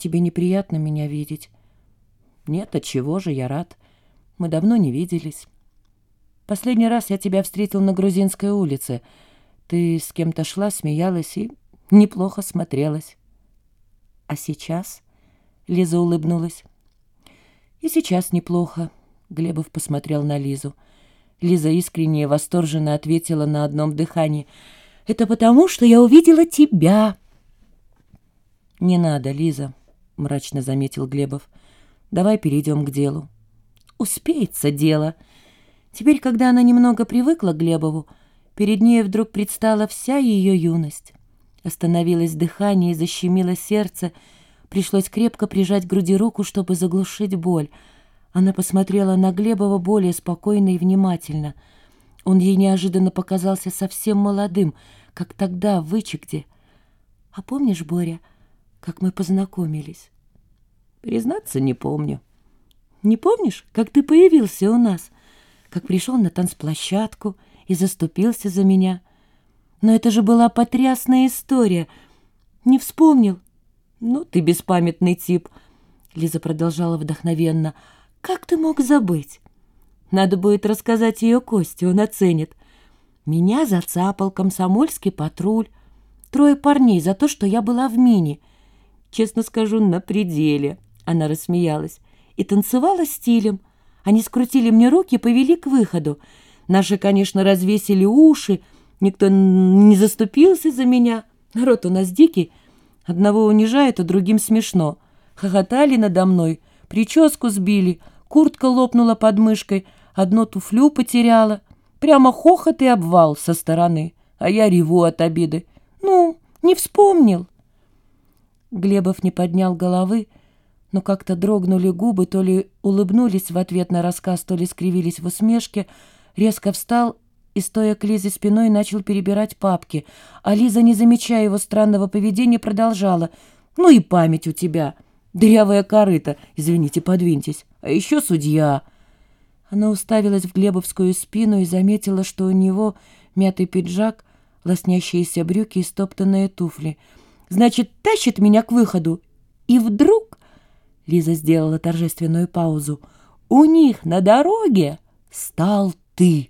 Тебе неприятно меня видеть?» «Нет, от чего же, я рад. Мы давно не виделись. Последний раз я тебя встретил на Грузинской улице. Ты с кем-то шла, смеялась и неплохо смотрелась». «А сейчас?» — Лиза улыбнулась. «И сейчас неплохо», — Глебов посмотрел на Лизу. Лиза искренне и восторженно ответила на одном дыхании. «Это потому, что я увидела тебя!» «Не надо, Лиза», — мрачно заметил Глебов. «Давай перейдем к делу». «Успеется дело». Теперь, когда она немного привыкла к Глебову, перед ней вдруг предстала вся ее юность. Остановилось дыхание и защемило сердце. Пришлось крепко прижать к груди руку, чтобы заглушить боль. Она посмотрела на Глебова более спокойно и внимательно. Он ей неожиданно показался совсем молодым, как тогда в Вычегде. «А помнишь, Боря, как мы познакомились?» «Признаться, не помню». «Не помнишь, как ты появился у нас? Как пришел на танцплощадку и заступился за меня?» Но это же была потрясная история. Не вспомнил? Ну, ты беспамятный тип. Лиза продолжала вдохновенно. Как ты мог забыть? Надо будет рассказать ее Косте, он оценит. Меня зацапал комсомольский патруль. Трое парней за то, что я была в мини. Честно скажу, на пределе. Она рассмеялась. И танцевала стилем. Они скрутили мне руки и повели к выходу. Наши, конечно, развесили уши, Никто не заступился за меня. Народ у нас дикий. Одного унижает, а другим смешно. Хохотали надо мной, прическу сбили, куртка лопнула под мышкой, одно туфлю потеряла. Прямо хохот и обвал со стороны, а я реву от обиды. Ну, не вспомнил. Глебов не поднял головы, но как-то дрогнули губы, то ли улыбнулись в ответ на рассказ, то ли скривились в усмешке, резко встал и, стоя к Лизе спиной, начал перебирать папки. А Лиза, не замечая его странного поведения, продолжала. «Ну и память у тебя! Дырявая корыта! Извините, подвиньтесь! А еще судья!» Она уставилась в Глебовскую спину и заметила, что у него мятый пиджак, лоснящиеся брюки и стоптанные туфли. «Значит, тащит меня к выходу!» И вдруг... Лиза сделала торжественную паузу. «У них на дороге стал ты!»